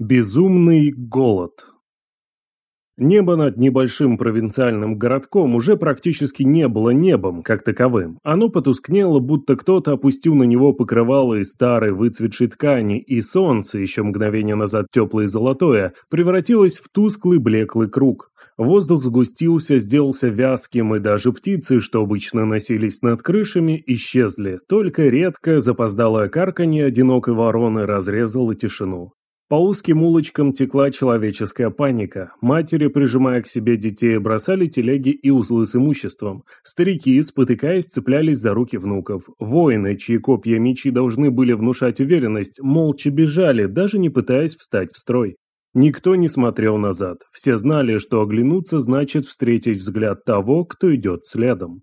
Безумный голод. Небо над небольшим провинциальным городком уже практически не было небом, как таковым. Оно потускнело, будто кто-то опустил на него покрывало из старой выцветшей ткани, и солнце, еще мгновение назад теплое и золотое, превратилось в тусклый блеклый круг. Воздух сгустился, сделался вязким, и даже птицы, что обычно носились над крышами, исчезли. Только редкое запоздалое карканье одинокой вороны разрезало тишину. По узким улочкам текла человеческая паника. Матери, прижимая к себе детей, бросали телеги и узлы с имуществом. Старики, спотыкаясь, цеплялись за руки внуков. Воины, чьи копья мечи должны были внушать уверенность, молча бежали, даже не пытаясь встать в строй. Никто не смотрел назад. Все знали, что оглянуться значит встретить взгляд того, кто идет следом.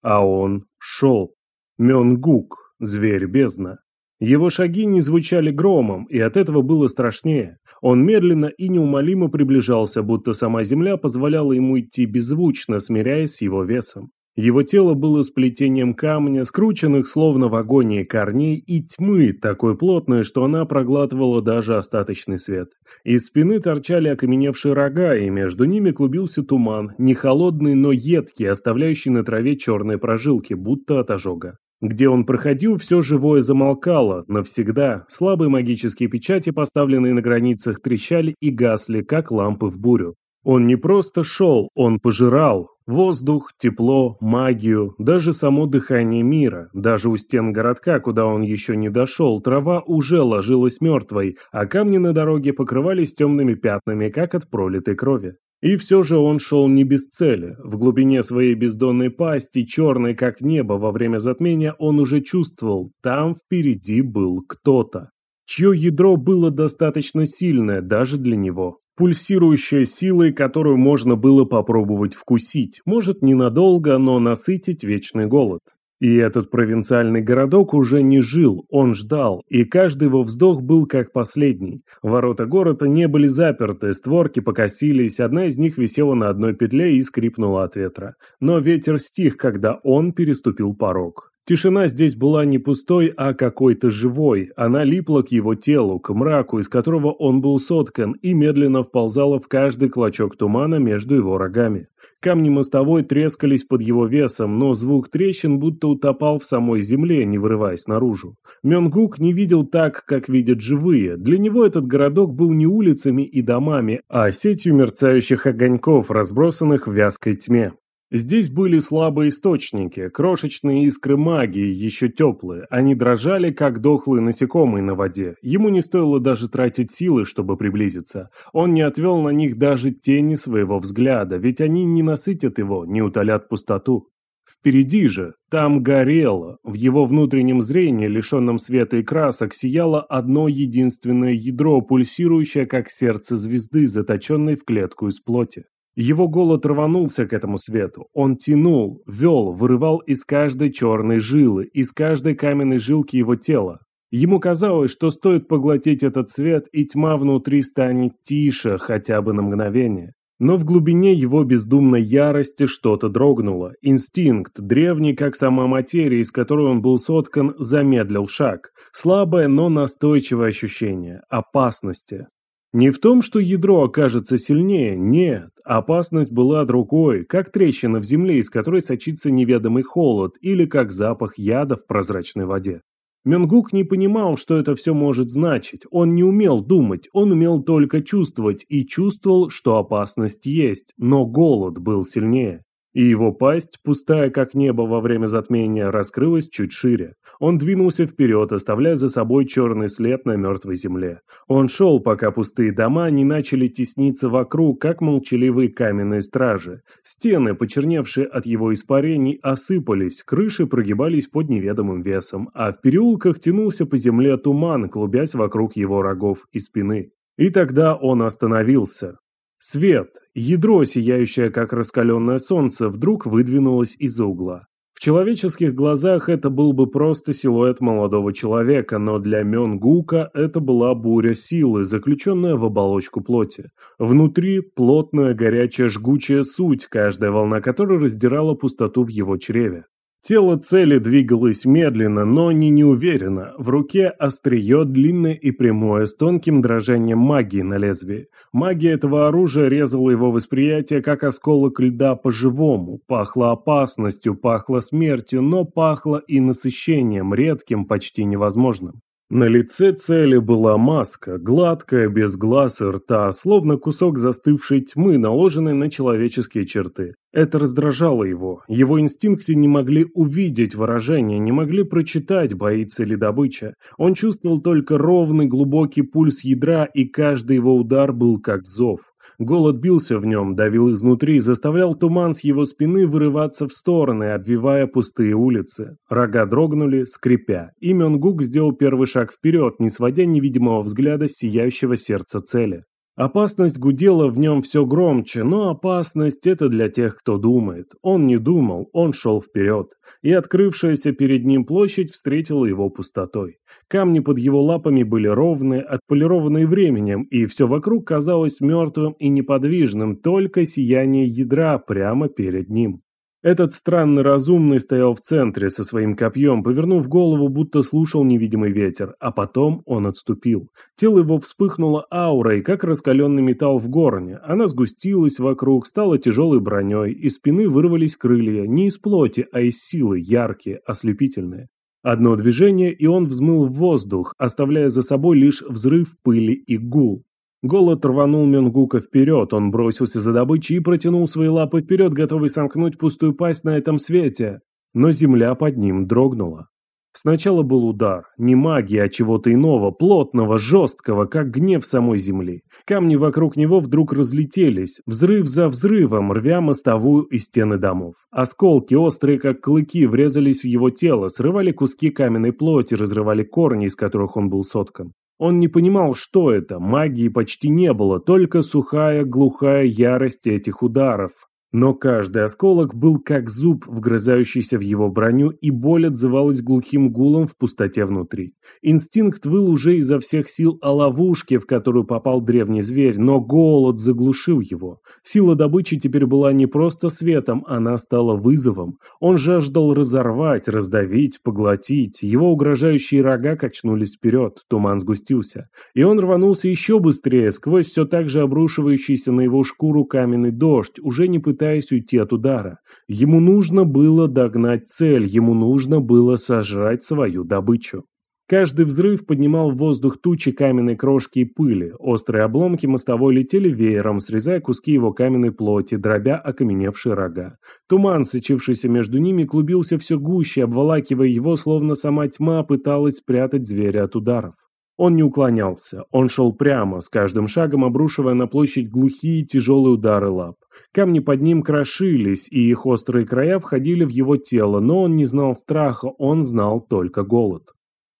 А он шел. Мёнгук, зверь бездна. Его шаги не звучали громом, и от этого было страшнее. Он медленно и неумолимо приближался, будто сама земля позволяла ему идти беззвучно, смиряясь с его весом. Его тело было сплетением камня, скрученных словно в агонии корней, и тьмы, такой плотной, что она проглатывала даже остаточный свет. Из спины торчали окаменевшие рога, и между ними клубился туман, не холодный, но едкий, оставляющий на траве черные прожилки, будто от ожога. Где он проходил, все живое замолкало, навсегда. Слабые магические печати, поставленные на границах, трещали и гасли, как лампы в бурю. Он не просто шел, он пожирал. Воздух, тепло, магию, даже само дыхание мира. Даже у стен городка, куда он еще не дошел, трава уже ложилась мертвой, а камни на дороге покрывались темными пятнами, как от пролитой крови. И все же он шел не без цели. В глубине своей бездонной пасти, черной как небо во время затмения, он уже чувствовал, там впереди был кто-то, чье ядро было достаточно сильное даже для него. Пульсирующая силой, которую можно было попробовать вкусить, может ненадолго, но насытить вечный голод. И этот провинциальный городок уже не жил, он ждал, и каждый его вздох был как последний. Ворота города не были заперты, створки покосились, одна из них висела на одной петле и скрипнула от ветра. Но ветер стих, когда он переступил порог. Тишина здесь была не пустой, а какой-то живой. Она липла к его телу, к мраку, из которого он был соткан, и медленно вползала в каждый клочок тумана между его рогами. Камни мостовой трескались под его весом, но звук трещин будто утопал в самой земле, не вырываясь наружу. Мёнгук не видел так, как видят живые. Для него этот городок был не улицами и домами, а сетью мерцающих огоньков, разбросанных в вязкой тьме. Здесь были слабые источники, крошечные искры магии, еще теплые. Они дрожали, как дохлые насекомые на воде. Ему не стоило даже тратить силы, чтобы приблизиться. Он не отвел на них даже тени своего взгляда, ведь они не насытят его, не утолят пустоту. Впереди же, там горело, в его внутреннем зрении, лишенном света и красок, сияло одно единственное ядро, пульсирующее, как сердце звезды, заточенной в клетку из плоти. Его голод рванулся к этому свету. Он тянул, вел, вырывал из каждой черной жилы, из каждой каменной жилки его тела. Ему казалось, что стоит поглотить этот свет, и тьма внутри станет тише хотя бы на мгновение. Но в глубине его бездумной ярости что-то дрогнуло. Инстинкт, древний как сама материя, из которой он был соткан, замедлил шаг. Слабое, но настойчивое ощущение опасности. Не в том, что ядро окажется сильнее, нет. Опасность была другой, как трещина в земле, из которой сочится неведомый холод, или как запах яда в прозрачной воде. Мёнгук не понимал, что это все может значить. Он не умел думать, он умел только чувствовать, и чувствовал, что опасность есть, но голод был сильнее. И его пасть, пустая как небо во время затмения, раскрылась чуть шире. Он двинулся вперед, оставляя за собой черный след на мертвой земле. Он шел, пока пустые дома не начали тесниться вокруг, как молчаливые каменные стражи. Стены, почерневшие от его испарений, осыпались, крыши прогибались под неведомым весом, а в переулках тянулся по земле туман, клубясь вокруг его рогов и спины. И тогда он остановился. Свет, ядро, сияющее как раскаленное солнце, вдруг выдвинулось из-за угла. В человеческих глазах это был бы просто силуэт молодого человека, но для Мёнгука это была буря силы, заключенная в оболочку плоти. Внутри плотная, горячая, жгучая суть, каждая волна которой раздирала пустоту в его чреве. Тело цели двигалось медленно, но не неуверенно. В руке острие длинное и прямое, с тонким дрожанием магии на лезвии. Магия этого оружия резала его восприятие, как осколок льда по-живому. Пахло опасностью, пахло смертью, но пахло и насыщением, редким, почти невозможным. На лице цели была маска, гладкая, без глаз и рта, словно кусок застывшей тьмы, наложенной на человеческие черты. Это раздражало его. Его инстинкты не могли увидеть выражение, не могли прочитать, боится ли добыча. Он чувствовал только ровный глубокий пульс ядра, и каждый его удар был как зов. Голод бился в нем, давил изнутри, заставлял туман с его спины вырываться в стороны, обвивая пустые улицы. Рога дрогнули, скрипя, и Мёнгук сделал первый шаг вперед, не сводя невидимого взгляда с сияющего сердца цели. Опасность гудела в нем все громче, но опасность – это для тех, кто думает. Он не думал, он шел вперед, и открывшаяся перед ним площадь встретила его пустотой. Камни под его лапами были ровные, отполированные временем, и все вокруг казалось мертвым и неподвижным, только сияние ядра прямо перед ним. Этот странный разумный стоял в центре со своим копьем, повернув голову, будто слушал невидимый ветер, а потом он отступил. Тело его вспыхнуло аурой, как раскаленный металл в горне. Она сгустилась вокруг, стала тяжелой броней, из спины вырвались крылья, не из плоти, а из силы, яркие, ослепительные. Одно движение, и он взмыл в воздух, оставляя за собой лишь взрыв пыли и гул. Голод рванул Менгука вперед, он бросился за добычей и протянул свои лапы вперед, готовый сомкнуть пустую пасть на этом свете. Но земля под ним дрогнула. Сначала был удар, не магии, а чего-то иного, плотного, жесткого, как гнев самой земли. Камни вокруг него вдруг разлетелись, взрыв за взрывом, рвя мостовую и стены домов. Осколки, острые как клыки, врезались в его тело, срывали куски каменной плоти, разрывали корни, из которых он был соткан. Он не понимал, что это, магии почти не было, только сухая, глухая ярость этих ударов. Но каждый осколок был как зуб, вгрызающийся в его броню, и боль отзывалась глухим гулом в пустоте внутри. Инстинкт выл уже изо всех сил о ловушке, в которую попал древний зверь, но голод заглушил его. Сила добычи теперь была не просто светом, она стала вызовом. Он жаждал разорвать, раздавить, поглотить. Его угрожающие рога качнулись вперед, туман сгустился. И он рванулся еще быстрее, сквозь все так же обрушивающийся на его шкуру каменный дождь, уже не пытаясь пытаясь уйти от удара. Ему нужно было догнать цель, ему нужно было сожрать свою добычу. Каждый взрыв поднимал в воздух тучи каменной крошки и пыли. Острые обломки мостовой летели веером, срезая куски его каменной плоти, дробя окаменевшие рога. Туман, сочившийся между ними, клубился все гуще, обволакивая его, словно сама тьма пыталась спрятать зверя от ударов. Он не уклонялся, он шел прямо, с каждым шагом обрушивая на площадь глухие тяжелые удары лап. Камни под ним крошились, и их острые края входили в его тело, но он не знал страха, он знал только голод.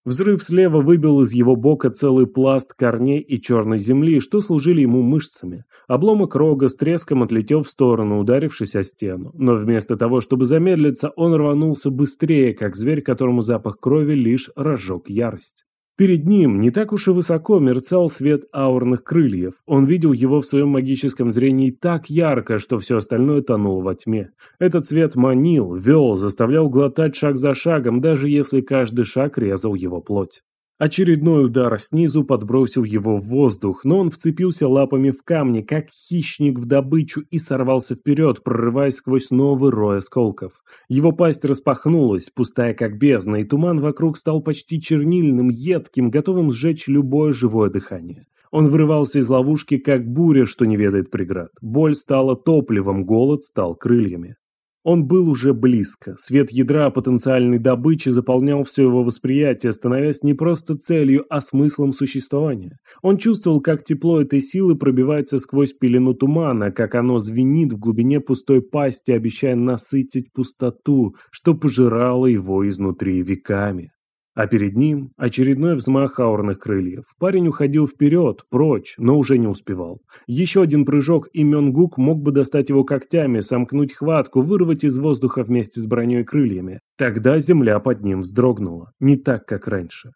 Взрыв слева выбил из его бока целый пласт корней и черной земли, что служили ему мышцами. Обломок рога с треском отлетел в сторону, ударившись о стену. Но вместо того, чтобы замедлиться, он рванулся быстрее, как зверь, которому запах крови лишь разжег ярость. Перед ним не так уж и высоко мерцал свет аурных крыльев. Он видел его в своем магическом зрении так ярко, что все остальное тонуло во тьме. Этот свет манил, вел, заставлял глотать шаг за шагом, даже если каждый шаг резал его плоть. Очередной удар снизу подбросил его в воздух, но он вцепился лапами в камни, как хищник в добычу, и сорвался вперед, прорываясь сквозь новый рой осколков. Его пасть распахнулась, пустая как бездна, и туман вокруг стал почти чернильным, едким, готовым сжечь любое живое дыхание. Он вырывался из ловушки, как буря, что не ведает преград. Боль стала топливом, голод стал крыльями. Он был уже близко. Свет ядра потенциальной добычи заполнял все его восприятие, становясь не просто целью, а смыслом существования. Он чувствовал, как тепло этой силы пробивается сквозь пелену тумана, как оно звенит в глубине пустой пасти, обещая насытить пустоту, что пожирало его изнутри веками. А перед ним очередной взмах аурных крыльев. Парень уходил вперед, прочь, но уже не успевал. Еще один прыжок, и Мёнгук мог бы достать его когтями, сомкнуть хватку, вырвать из воздуха вместе с броней крыльями. Тогда земля под ним вздрогнула. Не так, как раньше.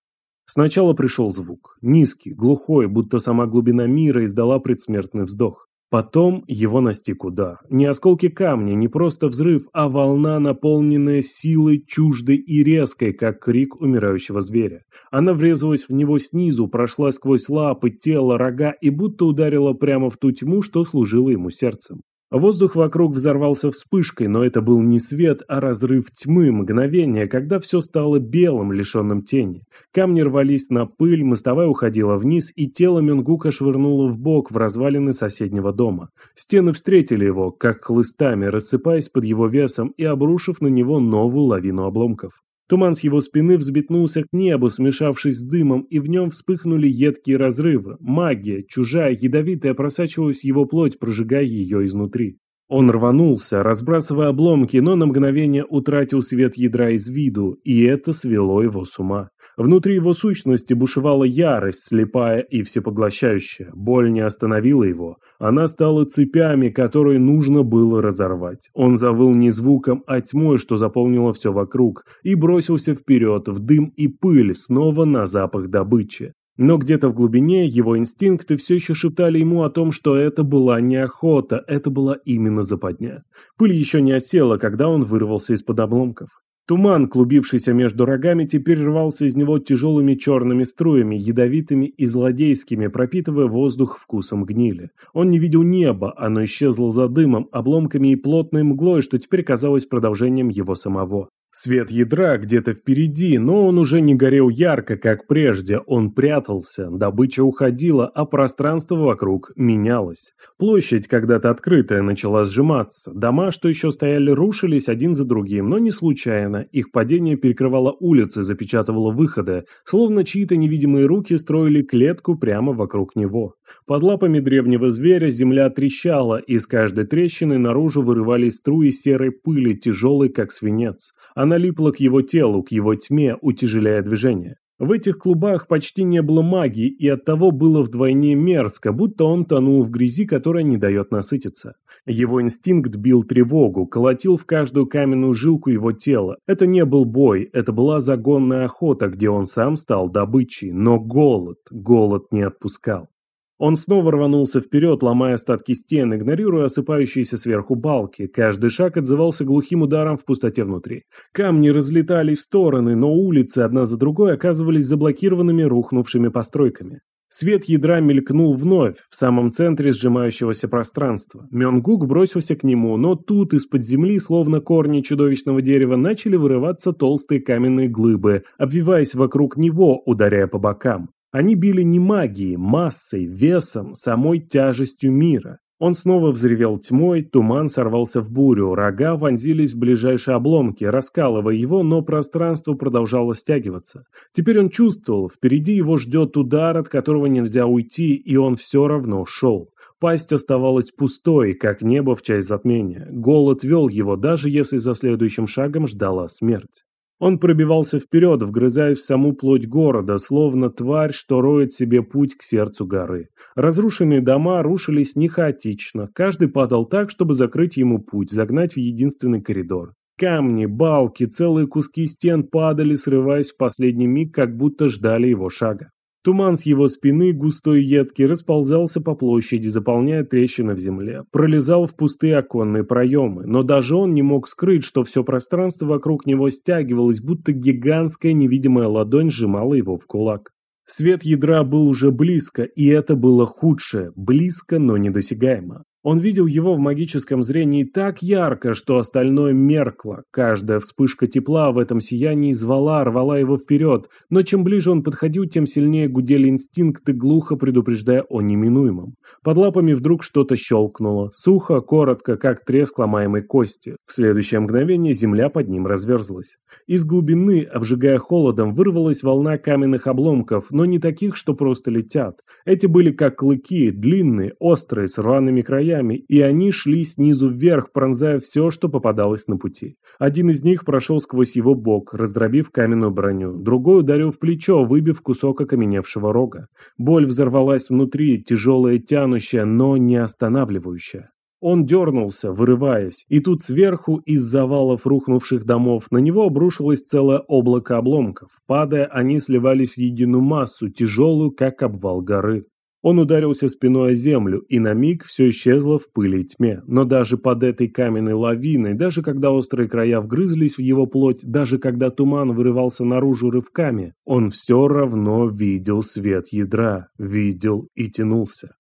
Сначала пришел звук. Низкий, глухой, будто сама глубина мира издала предсмертный вздох. Потом его настиг удар. Не осколки камня, не просто взрыв, а волна, наполненная силой чуждой и резкой, как крик умирающего зверя. Она врезалась в него снизу, прошла сквозь лапы, тело, рога и будто ударила прямо в ту тьму, что служило ему сердцем. Воздух вокруг взорвался вспышкой, но это был не свет, а разрыв тьмы, мгновение, когда все стало белым, лишенным тени. Камни рвались на пыль, мостовая уходила вниз, и тело Менгука швырнуло в бок в развалины соседнего дома. Стены встретили его, как хлыстами, рассыпаясь под его весом и обрушив на него новую лавину обломков. Туман с его спины взбетнулся к небу, смешавшись с дымом, и в нем вспыхнули едкие разрывы. Магия, чужая, ядовитая, просачивалась его плоть, прожигая ее изнутри. Он рванулся, разбрасывая обломки, но на мгновение утратил свет ядра из виду, и это свело его с ума. Внутри его сущности бушевала ярость, слепая и всепоглощающая. Боль не остановила его. Она стала цепями, которые нужно было разорвать. Он завыл не звуком, а тьмой, что заполнило все вокруг, и бросился вперед, в дым и пыль, снова на запах добычи. Но где-то в глубине его инстинкты все еще шептали ему о том, что это была не охота, это была именно западня. Пыль еще не осела, когда он вырвался из-под обломков. Туман, клубившийся между рогами, теперь рвался из него тяжелыми черными струями, ядовитыми и злодейскими, пропитывая воздух вкусом гнили. Он не видел неба, оно исчезло за дымом, обломками и плотной мглой, что теперь казалось продолжением его самого. Свет ядра где-то впереди, но он уже не горел ярко, как прежде, он прятался, добыча уходила, а пространство вокруг менялось. Площадь, когда-то открытая, начала сжиматься. Дома, что еще стояли, рушились один за другим, но не случайно. Их падение перекрывало улицы, запечатывало выходы, словно чьи-то невидимые руки строили клетку прямо вокруг него. Под лапами древнего зверя земля трещала, и из каждой трещины наружу вырывались струи серой пыли, тяжелой, как свинец. Она липла к его телу, к его тьме, утяжеляя движение. В этих клубах почти не было магии, и оттого было вдвойне мерзко, будто он тонул в грязи, которая не дает насытиться. Его инстинкт бил тревогу, колотил в каждую каменную жилку его тела. Это не был бой, это была загонная охота, где он сам стал добычей, но голод, голод не отпускал. Он снова рванулся вперед, ломая остатки стен, игнорируя осыпающиеся сверху балки. Каждый шаг отзывался глухим ударом в пустоте внутри. Камни разлетались в стороны, но улицы одна за другой оказывались заблокированными рухнувшими постройками. Свет ядра мелькнул вновь, в самом центре сжимающегося пространства. Мёнгук бросился к нему, но тут из-под земли, словно корни чудовищного дерева, начали вырываться толстые каменные глыбы, обвиваясь вокруг него, ударяя по бокам. Они били не магией, массой, весом, самой тяжестью мира. Он снова взревел тьмой, туман сорвался в бурю, рога вонзились в ближайшие обломки, раскалывая его, но пространство продолжало стягиваться. Теперь он чувствовал, впереди его ждет удар, от которого нельзя уйти, и он все равно шел. Пасть оставалась пустой, как небо в часть затмения. Голод вел его, даже если за следующим шагом ждала смерть. Он пробивался вперед, вгрызаясь в саму плоть города, словно тварь, что роет себе путь к сердцу горы. Разрушенные дома рушились не хаотично, каждый падал так, чтобы закрыть ему путь, загнать в единственный коридор. Камни, балки, целые куски стен падали, срываясь в последний миг, как будто ждали его шага. Туман с его спины, густой и едкий, расползался по площади, заполняя трещины в земле, пролезал в пустые оконные проемы, но даже он не мог скрыть, что все пространство вокруг него стягивалось, будто гигантская невидимая ладонь сжимала его в кулак. Свет ядра был уже близко, и это было худшее, близко, но недосягаемо. Он видел его в магическом зрении так ярко, что остальное меркло. Каждая вспышка тепла в этом сиянии звала, рвала его вперед, но чем ближе он подходил, тем сильнее гудели инстинкты, глухо предупреждая о неминуемом. Под лапами вдруг что-то щелкнуло, сухо, коротко, как треск ломаемой кости. В следующее мгновение земля под ним разверзлась. Из глубины, обжигая холодом, вырвалась волна каменных обломков, но не таких, что просто летят. Эти были как клыки, длинные, острые, с рваными краями, и они шли снизу вверх, пронзая все, что попадалось на пути. Один из них прошел сквозь его бок, раздробив каменную броню, другой ударил в плечо, выбив кусок окаменевшего рога. Боль взорвалась внутри, тяжелая, тянущая, но не останавливающая. Он дернулся, вырываясь, и тут сверху, из завалов рухнувших домов, на него обрушилось целое облако обломков. Падая, они сливались в единую массу, тяжелую, как обвал горы. Он ударился спиной о землю, и на миг все исчезло в пыли и тьме. Но даже под этой каменной лавиной, даже когда острые края вгрызлись в его плоть, даже когда туман вырывался наружу рывками, он все равно видел свет ядра, видел и тянулся.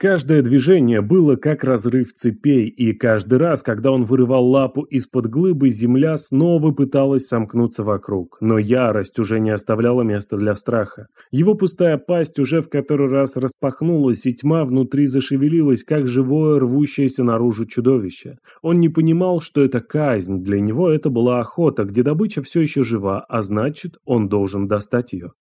Каждое движение было как разрыв цепей, и каждый раз, когда он вырывал лапу из-под глыбы, земля снова пыталась сомкнуться вокруг. Но ярость уже не оставляла места для страха. Его пустая пасть уже в который раз распахнулась, и тьма внутри зашевелилась, как живое рвущееся наружу чудовище. Он не понимал, что это казнь, для него это была охота, где добыча все еще жива, а значит, он должен достать ее.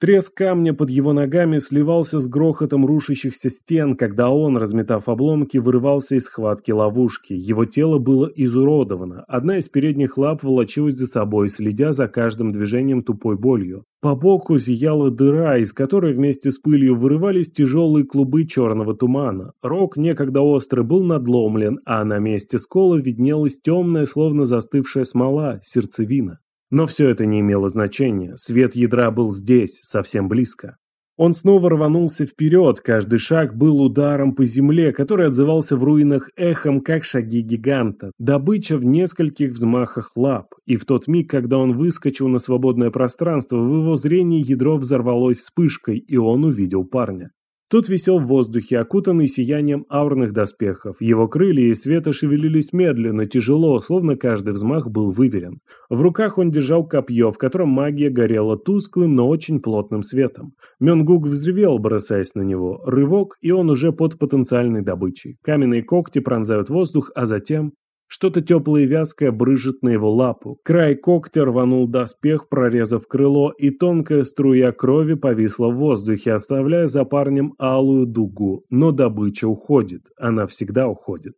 Треск камня под его ногами сливался с грохотом рушащихся стен, когда он, разметав обломки, вырывался из схватки ловушки. Его тело было изуродовано. Одна из передних лап волочилась за собой, следя за каждым движением тупой болью. По боку зияла дыра, из которой вместе с пылью вырывались тяжелые клубы черного тумана. Рог, некогда острый, был надломлен, а на месте скола виднелась темная, словно застывшая смола, сердцевина. Но все это не имело значения, свет ядра был здесь, совсем близко. Он снова рванулся вперед, каждый шаг был ударом по земле, который отзывался в руинах эхом, как шаги гиганта, добыча в нескольких взмахах лап, и в тот миг, когда он выскочил на свободное пространство, в его зрении ядро взорвалось вспышкой, и он увидел парня. Тот висел в воздухе, окутанный сиянием аурных доспехов. Его крылья и света шевелились медленно, тяжело, словно каждый взмах был выверен. В руках он держал копье, в котором магия горела тусклым, но очень плотным светом. Мёнгук взревел, бросаясь на него. Рывок, и он уже под потенциальной добычей. Каменные когти пронзают воздух, а затем... Что-то теплое и вязкое брыжет на его лапу. Край когтя рванул доспех, прорезав крыло, и тонкая струя крови повисла в воздухе, оставляя за парнем алую дугу. Но добыча уходит. Она всегда уходит.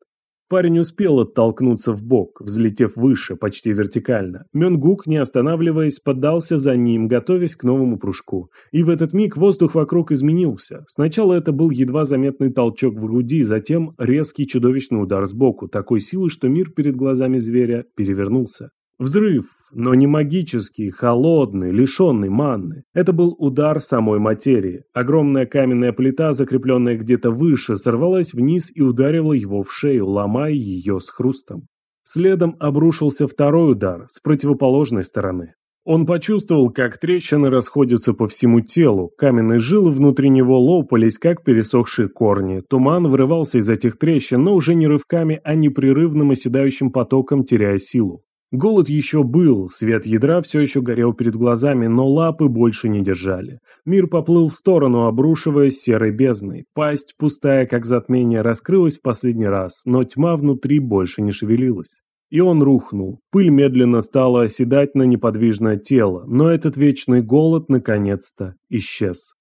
Парень успел оттолкнуться в бок, взлетев выше, почти вертикально. Мёнгук, не останавливаясь, поддался за ним, готовясь к новому прыжку. И в этот миг воздух вокруг изменился. Сначала это был едва заметный толчок в груди, затем резкий чудовищный удар сбоку, такой силы, что мир перед глазами зверя перевернулся. Взрыв, но не магический, холодный, лишенный манны. Это был удар самой материи. Огромная каменная плита, закрепленная где-то выше, сорвалась вниз и ударила его в шею, ломая ее с хрустом. Следом обрушился второй удар с противоположной стороны. Он почувствовал, как трещины расходятся по всему телу, каменные жилы внутри него лопались, как пересохшие корни. Туман вырывался из этих трещин, но уже не рывками, а непрерывным оседающим потоком, теряя силу. Голод еще был, свет ядра все еще горел перед глазами, но лапы больше не держали. Мир поплыл в сторону, обрушиваясь серой бездной. Пасть, пустая как затмение, раскрылась в последний раз, но тьма внутри больше не шевелилась. И он рухнул. Пыль медленно стала оседать на неподвижное тело, но этот вечный голод наконец-то исчез.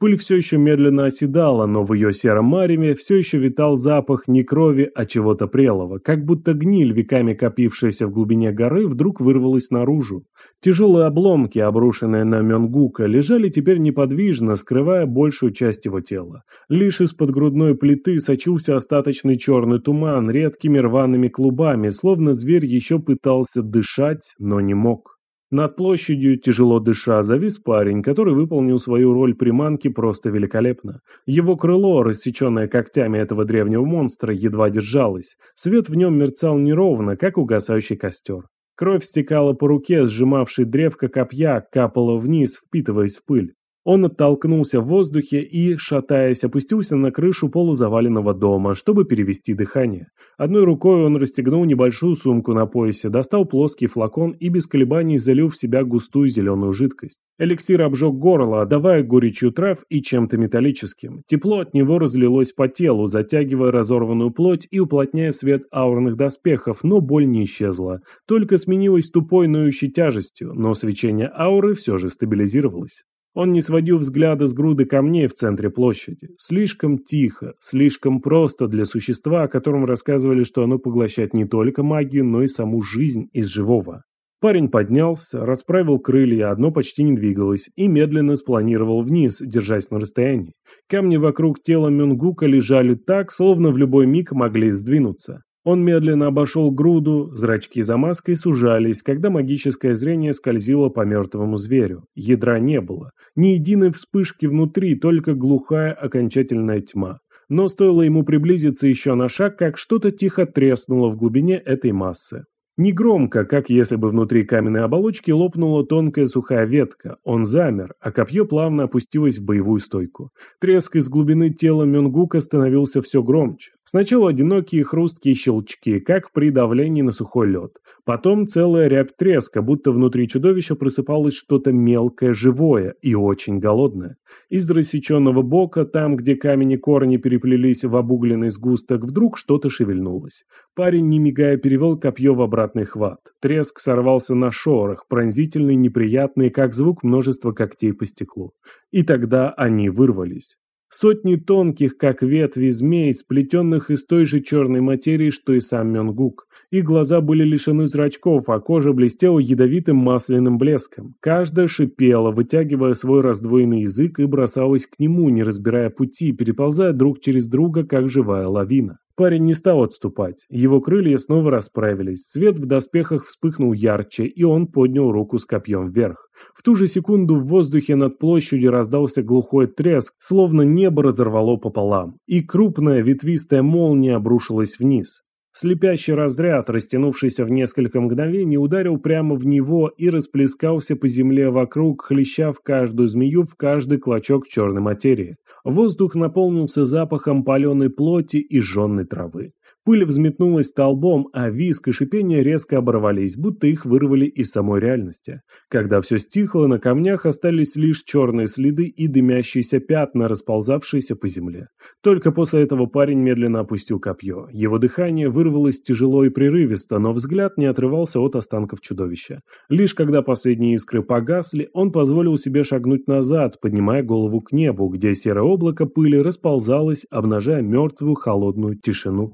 Пыль все еще медленно оседала, но в ее сером мареве все еще витал запах не крови, а чего-то прелого, как будто гниль, веками копившаяся в глубине горы, вдруг вырвалась наружу. Тяжелые обломки, обрушенные на Мёнгука, лежали теперь неподвижно, скрывая большую часть его тела. Лишь из-под грудной плиты сочился остаточный черный туман редкими рваными клубами, словно зверь еще пытался дышать, но не мог. Над площадью, тяжело дыша, завис парень, который выполнил свою роль приманки просто великолепно. Его крыло, рассеченное когтями этого древнего монстра, едва держалось. Свет в нем мерцал неровно, как угасающий костер. Кровь стекала по руке, сжимавшей древко копья, капала вниз, впитываясь в пыль. Он оттолкнулся в воздухе и, шатаясь, опустился на крышу полузаваленного дома, чтобы перевести дыхание. Одной рукой он расстегнул небольшую сумку на поясе, достал плоский флакон и без колебаний залил в себя густую зеленую жидкость. Эликсир обжег горло, отдавая горечью трав и чем-то металлическим. Тепло от него разлилось по телу, затягивая разорванную плоть и уплотняя свет аурных доспехов, но боль не исчезла. Только сменилась тупой ноющей тяжестью, но свечение ауры все же стабилизировалось. Он не сводил взгляда с груды камней в центре площади. Слишком тихо, слишком просто для существа, о котором рассказывали, что оно поглощает не только магию, но и саму жизнь из живого. Парень поднялся, расправил крылья, одно почти не двигалось, и медленно спланировал вниз, держась на расстоянии. Камни вокруг тела Мюнгука лежали так, словно в любой миг могли сдвинуться. Он медленно обошел груду, зрачки за маской сужались, когда магическое зрение скользило по мертвому зверю. Ядра не было. Ни единой вспышки внутри, только глухая окончательная тьма. Но стоило ему приблизиться еще на шаг, как что-то тихо треснуло в глубине этой массы. Не громко, как если бы внутри каменной оболочки лопнула тонкая сухая ветка. Он замер, а копье плавно опустилось в боевую стойку. Треск из глубины тела Мёнгука становился все громче. Сначала одинокие хрусткие щелчки, как при давлении на сухой лед. Потом целая рябь треска, будто внутри чудовища просыпалось что-то мелкое, живое и очень голодное. Из рассеченного бока, там, где камень и корни переплелись в обугленный сгусток, вдруг что-то шевельнулось. Парень, не мигая, перевел копье в обратный хват. Треск сорвался на шорох, пронзительный, неприятный, как звук множества когтей по стеклу. И тогда они вырвались. Сотни тонких, как ветви змей, сплетенных из той же черной материи, что и сам Мёнгук. Их глаза были лишены зрачков, а кожа блестела ядовитым масляным блеском. Каждая шипела, вытягивая свой раздвоенный язык и бросалась к нему, не разбирая пути, переползая друг через друга, как живая лавина. Парень не стал отступать. Его крылья снова расправились, свет в доспехах вспыхнул ярче, и он поднял руку с копьем вверх. В ту же секунду в воздухе над площадью раздался глухой треск, словно небо разорвало пополам, и крупная ветвистая молния обрушилась вниз. Слепящий разряд, растянувшийся в несколько мгновений, ударил прямо в него и расплескался по земле вокруг, хлеща в каждую змею, в каждый клочок черной материи. Воздух наполнился запахом паленой плоти и жженной травы. Пыль взметнулась столбом, а виск и шипение резко оборвались, будто их вырвали из самой реальности. Когда все стихло, на камнях остались лишь черные следы и дымящиеся пятна, расползавшиеся по земле. Только после этого парень медленно опустил копье. Его дыхание вырвалось тяжело и прерывисто, но взгляд не отрывался от останков чудовища. Лишь когда последние искры погасли, он позволил себе шагнуть назад, поднимая голову к небу, где серое облако пыли расползалось, обнажая мертвую холодную тишину.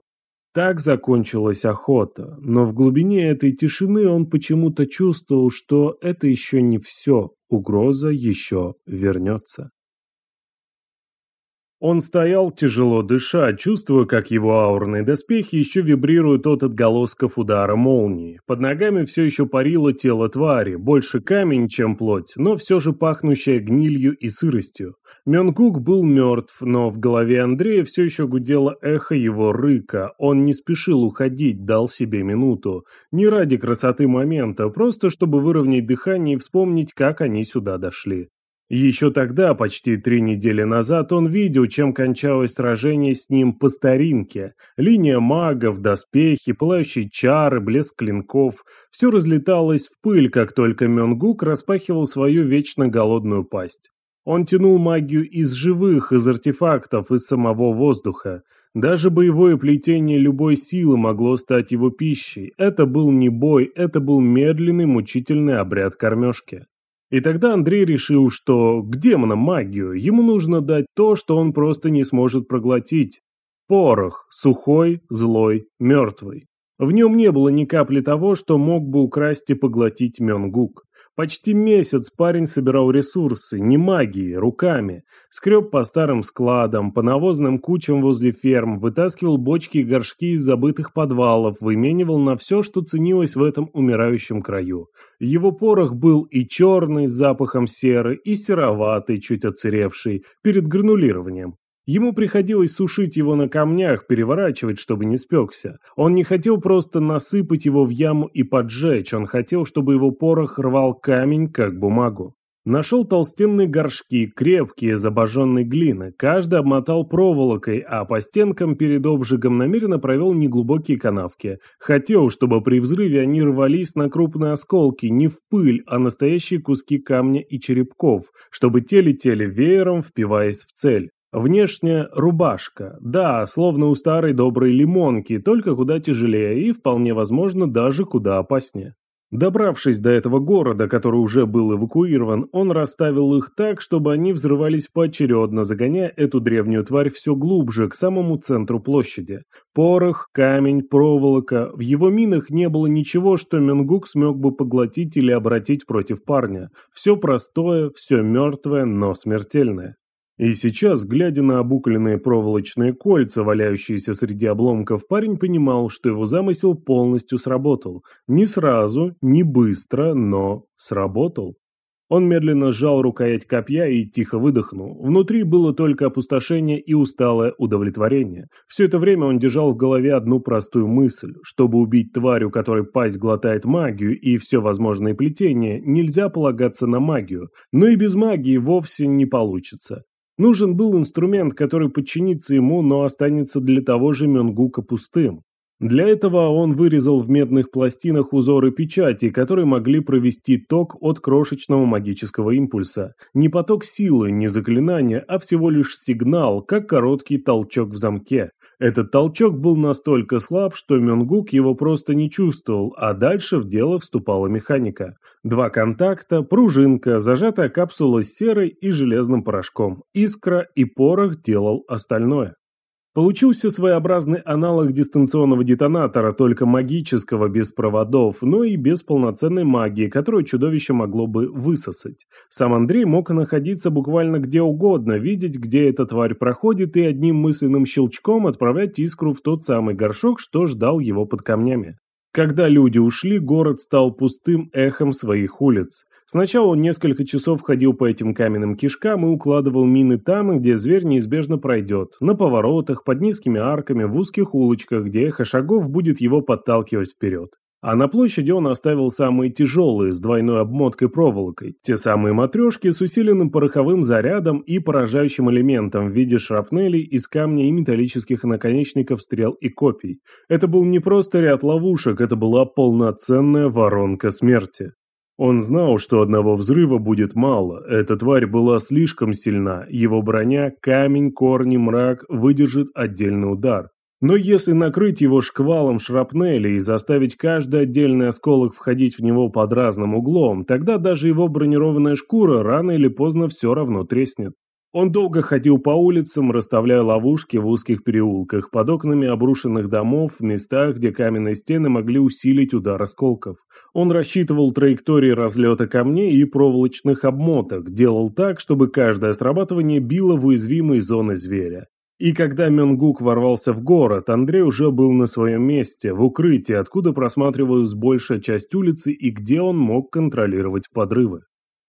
Так закончилась охота, но в глубине этой тишины он почему-то чувствовал, что это еще не все, угроза еще вернется. Он стоял, тяжело дыша, чувствуя, как его аурные доспехи еще вибрируют от отголосков удара молнии. Под ногами все еще парило тело твари, больше камень, чем плоть, но все же пахнущая гнилью и сыростью. Мёнгук был мертв, но в голове Андрея все еще гудело эхо его рыка. Он не спешил уходить, дал себе минуту. Не ради красоты момента, просто чтобы выровнять дыхание и вспомнить, как они сюда дошли. Еще тогда, почти три недели назад, он видел, чем кончалось сражение с ним по старинке. Линия магов, доспехи, пылающие чары, блеск клинков. Все разлеталось в пыль, как только Мёнгук распахивал свою вечно голодную пасть. Он тянул магию из живых, из артефактов, из самого воздуха. Даже боевое плетение любой силы могло стать его пищей. Это был не бой, это был медленный, мучительный обряд кормежки. И тогда Андрей решил, что к демонам магию ему нужно дать то, что он просто не сможет проглотить. Порох, сухой, злой, мертвый. В нем не было ни капли того, что мог бы украсть и поглотить Мёнгук. Почти месяц парень собирал ресурсы, не магией, руками. Скреб по старым складам, по навозным кучам возле ферм, вытаскивал бочки и горшки из забытых подвалов, выменивал на все, что ценилось в этом умирающем краю. Его порох был и черный, с запахом серы, и сероватый, чуть оцаревший, перед гранулированием. Ему приходилось сушить его на камнях, переворачивать, чтобы не спекся. Он не хотел просто насыпать его в яму и поджечь, он хотел, чтобы его порох рвал камень, как бумагу. Нашел толстенные горшки, крепкие, из обожженной глины. Каждый обмотал проволокой, а по стенкам перед обжигом намеренно провел неглубокие канавки. Хотел, чтобы при взрыве они рвались на крупные осколки, не в пыль, а настоящие куски камня и черепков, чтобы те летели веером, впиваясь в цель. Внешняя рубашка, да, словно у старой доброй лимонки, только куда тяжелее и, вполне возможно, даже куда опаснее. Добравшись до этого города, который уже был эвакуирован, он расставил их так, чтобы они взрывались поочередно, загоняя эту древнюю тварь все глубже, к самому центру площади. Порох, камень, проволока. В его минах не было ничего, что Менгук смог бы поглотить или обратить против парня. Все простое, все мертвое, но смертельное. И сейчас, глядя на обукленные проволочные кольца, валяющиеся среди обломков, парень понимал, что его замысел полностью сработал. Не сразу, не быстро, но сработал. Он медленно сжал рукоять копья и тихо выдохнул. Внутри было только опустошение и усталое удовлетворение. Все это время он держал в голове одну простую мысль. Чтобы убить тварь, у которой пасть глотает магию и все возможные плетения, нельзя полагаться на магию. Но и без магии вовсе не получится. Нужен был инструмент, который подчинится ему, но останется для того же Мёнгука пустым. Для этого он вырезал в медных пластинах узоры печати, которые могли провести ток от крошечного магического импульса. Не поток силы, не заклинание, а всего лишь сигнал, как короткий толчок в замке. Этот толчок был настолько слаб, что Мёнгук его просто не чувствовал, а дальше в дело вступала механика. Два контакта, пружинка, зажатая капсула с серой и железным порошком. Искра и порох делал остальное. Получился своеобразный аналог дистанционного детонатора, только магического, без проводов, но и без полноценной магии, которую чудовище могло бы высосать. Сам Андрей мог находиться буквально где угодно, видеть, где эта тварь проходит, и одним мысленным щелчком отправлять искру в тот самый горшок, что ждал его под камнями. Когда люди ушли, город стал пустым эхом своих улиц. Сначала он несколько часов ходил по этим каменным кишкам и укладывал мины там, где зверь неизбежно пройдет, на поворотах, под низкими арками, в узких улочках, где эхо шагов будет его подталкивать вперед. А на площади он оставил самые тяжелые, с двойной обмоткой проволокой, те самые матрешки с усиленным пороховым зарядом и поражающим элементом в виде шрапнелей из камня и металлических наконечников стрел и копий. Это был не просто ряд ловушек, это была полноценная воронка смерти. Он знал, что одного взрыва будет мало, эта тварь была слишком сильна, его броня, камень, корни, мрак выдержит отдельный удар. Но если накрыть его шквалом шрапнели и заставить каждый отдельный осколок входить в него под разным углом, тогда даже его бронированная шкура рано или поздно все равно треснет. Он долго ходил по улицам, расставляя ловушки в узких переулках, под окнами обрушенных домов, в местах, где каменные стены могли усилить удар осколков. Он рассчитывал траектории разлета камней и проволочных обмоток, делал так, чтобы каждое срабатывание било в уязвимые зоны зверя. И когда Мёнгук ворвался в город, Андрей уже был на своем месте, в укрытии, откуда просматривалась большая часть улицы и где он мог контролировать подрывы.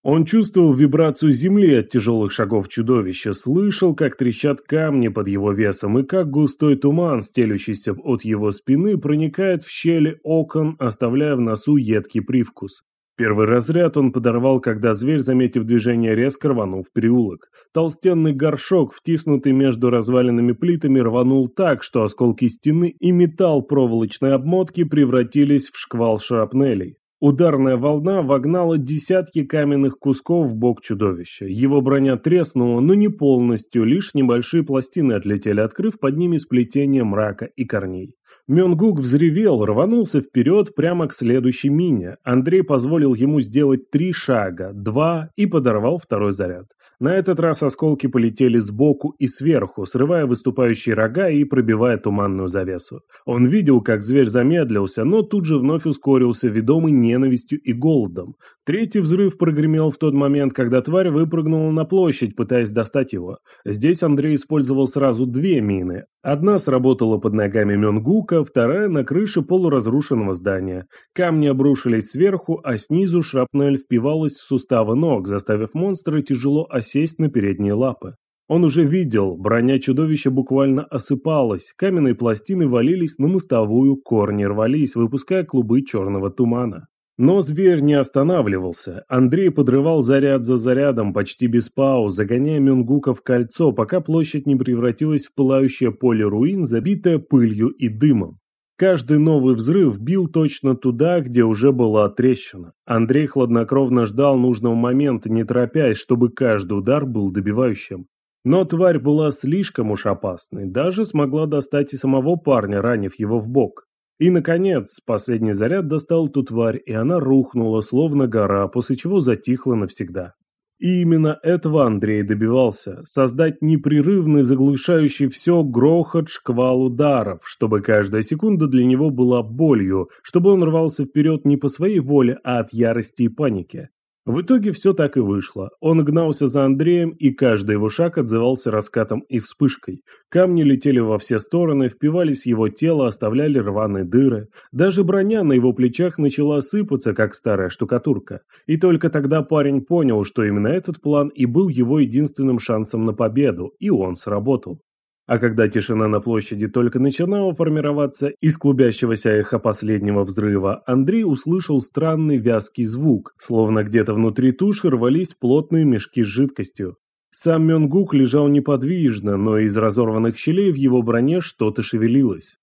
Он чувствовал вибрацию земли от тяжелых шагов чудовища, слышал, как трещат камни под его весом и как густой туман, стелющийся от его спины, проникает в щели окон, оставляя в носу едкий привкус. Первый разряд он подорвал, когда зверь, заметив движение, резко рванул в переулок. Толстенный горшок, втиснутый между разваленными плитами, рванул так, что осколки стены и металл проволочной обмотки превратились в шквал шрапнелей. Ударная волна вогнала десятки каменных кусков в бок чудовища. Его броня треснула, но не полностью, лишь небольшие пластины отлетели, открыв под ними сплетение мрака и корней. Мёнгук взревел, рванулся вперед прямо к следующей мине. Андрей позволил ему сделать три шага, два, и подорвал второй заряд. На этот раз осколки полетели сбоку и сверху, срывая выступающие рога и пробивая туманную завесу. Он видел, как зверь замедлился, но тут же вновь ускорился, ведомый ненавистью и голодом. Третий взрыв прогремел в тот момент, когда тварь выпрыгнула на площадь, пытаясь достать его. Здесь Андрей использовал сразу две мины. Одна сработала под ногами Мёнгука, вторая на крыше полуразрушенного здания. Камни обрушились сверху, а снизу шрапнель впивалась в суставы ног, заставив монстра тяжело осесть на передние лапы. Он уже видел, броня чудовища буквально осыпалась, каменные пластины валились на мостовую, корни рвались, выпуская клубы черного тумана. Но зверь не останавливался. Андрей подрывал заряд за зарядом, почти без пауз, загоняя Мюнгука в кольцо, пока площадь не превратилась в пылающее поле руин, забитое пылью и дымом. Каждый новый взрыв бил точно туда, где уже была трещина. Андрей хладнокровно ждал нужного момента, не торопясь, чтобы каждый удар был добивающим. Но тварь была слишком уж опасной, даже смогла достать и самого парня, ранив его в бок. И, наконец, последний заряд достал ту тварь, и она рухнула, словно гора, после чего затихла навсегда. И именно этого Андрей добивался – создать непрерывный, заглушающий все грохот, шквал ударов, чтобы каждая секунда для него была болью, чтобы он рвался вперед не по своей воле, а от ярости и паники. В итоге все так и вышло. Он гнался за Андреем, и каждый его шаг отзывался раскатом и вспышкой. Камни летели во все стороны, впивались в его тело, оставляли рваные дыры. Даже броня на его плечах начала сыпаться, как старая штукатурка. И только тогда парень понял, что именно этот план и был его единственным шансом на победу, и он сработал. А когда тишина на площади только начинала формироваться из клубящегося эха последнего взрыва, Андрей услышал странный вязкий звук, словно где-то внутри туши рвались плотные мешки с жидкостью. Сам Мёнгук лежал неподвижно, но из разорванных щелей в его броне что-то шевелилось.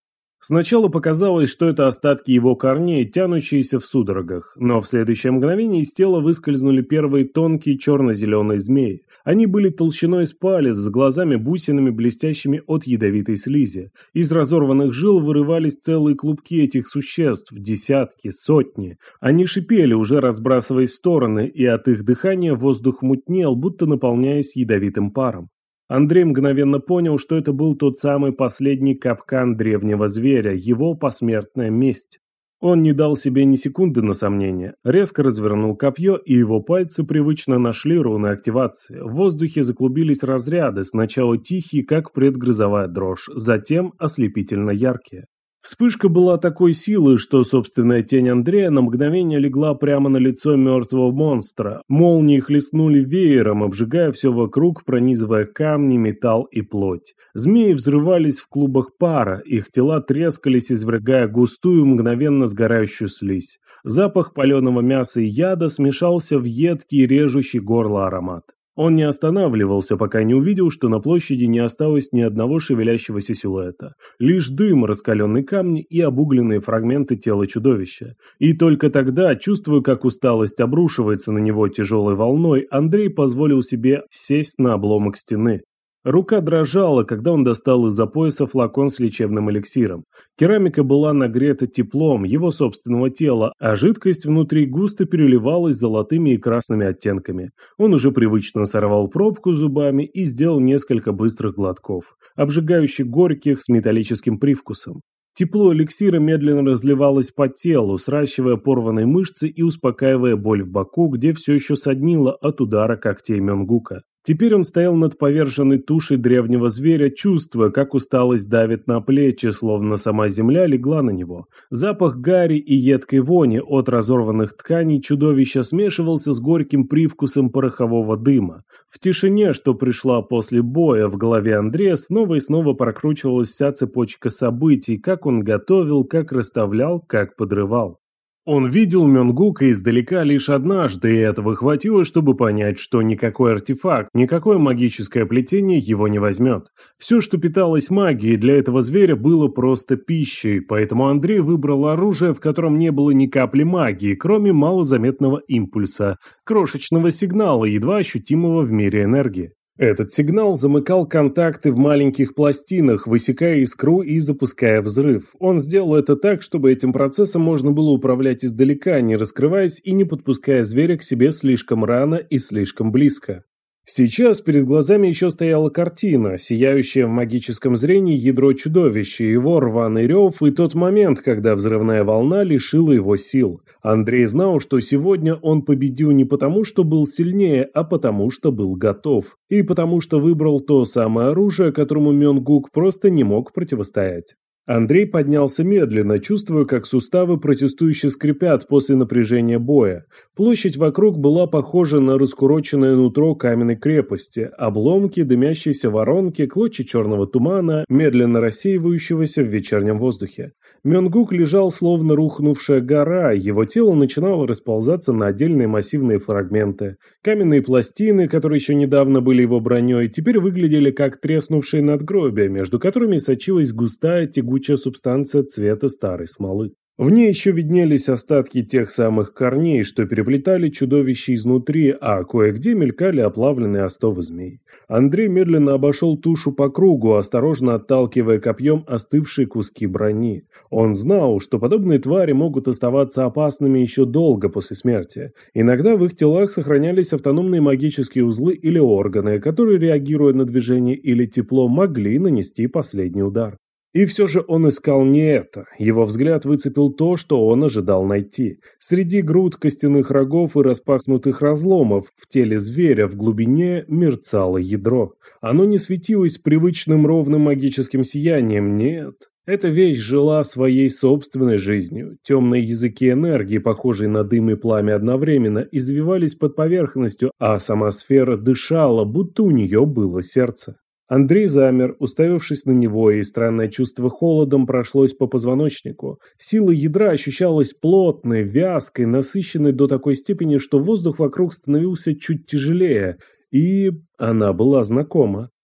Сначала показалось, что это остатки его корней, тянущиеся в судорогах, но в следующее мгновение из тела выскользнули первые тонкие черно-зеленые змеи. Они были толщиной с палец, с глазами-бусинами, блестящими от ядовитой слизи. Из разорванных жил вырывались целые клубки этих существ, десятки, сотни. Они шипели, уже разбрасываясь в стороны, и от их дыхания воздух мутнел, будто наполняясь ядовитым паром. Андрей мгновенно понял, что это был тот самый последний капкан древнего зверя, его посмертная месть. Он не дал себе ни секунды на сомнение, резко развернул копье, и его пальцы привычно нашли руны активации. В воздухе заклубились разряды, сначала тихие, как предгрозовая дрожь, затем ослепительно яркие. Вспышка была такой силы, что собственная тень Андрея на мгновение легла прямо на лицо мертвого монстра. Молнии хлестнули веером, обжигая все вокруг, пронизывая камни, металл и плоть. Змеи взрывались в клубах пара, их тела трескались, извергая густую, мгновенно сгорающую слизь. Запах паленого мяса и яда смешался в едкий, режущий горло аромат. Он не останавливался, пока не увидел, что на площади не осталось ни одного шевелящегося силуэта. Лишь дым, раскаленные камни и обугленные фрагменты тела чудовища. И только тогда, чувствуя, как усталость обрушивается на него тяжелой волной, Андрей позволил себе сесть на обломок стены. Рука дрожала, когда он достал из-за пояса флакон с лечебным эликсиром. Керамика была нагрета теплом его собственного тела, а жидкость внутри густо переливалась золотыми и красными оттенками. Он уже привычно сорвал пробку зубами и сделал несколько быстрых глотков, обжигающих горьких с металлическим привкусом. Тепло эликсира медленно разливалось по телу, сращивая порванные мышцы и успокаивая боль в боку, где все еще соднило от удара когтей Мёнгука. Теперь он стоял над поверженной тушей древнего зверя, чувствуя, как усталость давит на плечи, словно сама земля легла на него. Запах гари и едкой вони от разорванных тканей чудовища смешивался с горьким привкусом порохового дыма. В тишине, что пришла после боя, в голове Андрея снова и снова прокручивалась вся цепочка событий, как он готовил, как расставлял, как подрывал. Он видел Мёнгука издалека лишь однажды, и этого хватило, чтобы понять, что никакой артефакт, никакое магическое плетение его не возьмет. Все, что питалось магией, для этого зверя было просто пищей, поэтому Андрей выбрал оружие, в котором не было ни капли магии, кроме малозаметного импульса, крошечного сигнала, едва ощутимого в мире энергии. Этот сигнал замыкал контакты в маленьких пластинах, высекая искру и запуская взрыв. Он сделал это так, чтобы этим процессом можно было управлять издалека, не раскрываясь и не подпуская зверя к себе слишком рано и слишком близко. Сейчас перед глазами еще стояла картина, сияющая в магическом зрении ядро чудовища, его рваный рев и тот момент, когда взрывная волна лишила его сил. Андрей знал, что сегодня он победил не потому, что был сильнее, а потому, что был готов. И потому, что выбрал то самое оружие, которому Мёнгук просто не мог противостоять. Андрей поднялся медленно, чувствуя, как суставы протестующе скрипят после напряжения боя. Площадь вокруг была похожа на раскуроченное нутро каменной крепости, обломки, дымящиеся воронки, клочья черного тумана, медленно рассеивающегося в вечернем воздухе. Мёнгук лежал словно рухнувшая гора, его тело начинало расползаться на отдельные массивные фрагменты. Каменные пластины, которые еще недавно были его броней, теперь выглядели как треснувшие надгробия, между которыми сочилась густая тягучая субстанция цвета старой смолы. В ней еще виднелись остатки тех самых корней, что переплетали чудовище изнутри, а кое-где мелькали оплавленные остовы змей. Андрей медленно обошел тушу по кругу, осторожно отталкивая копьем остывшие куски брони. Он знал, что подобные твари могут оставаться опасными еще долго после смерти. Иногда в их телах сохранялись автономные магические узлы или органы, которые, реагируя на движение или тепло, могли нанести последний удар. И все же он искал не это. Его взгляд выцепил то, что он ожидал найти. Среди груд костяных рогов и распахнутых разломов в теле зверя в глубине мерцало ядро. Оно не светилось привычным ровным магическим сиянием, нет. Эта вещь жила своей собственной жизнью. Темные языки энергии, похожие на дым и пламя одновременно, извивались под поверхностью, а сама сфера дышала, будто у нее было сердце. Андрей замер, уставившись на него, и странное чувство холодом прошлось по позвоночнику. Сила ядра ощущалась плотной, вязкой, насыщенной до такой степени, что воздух вокруг становился чуть тяжелее, и она была знакома.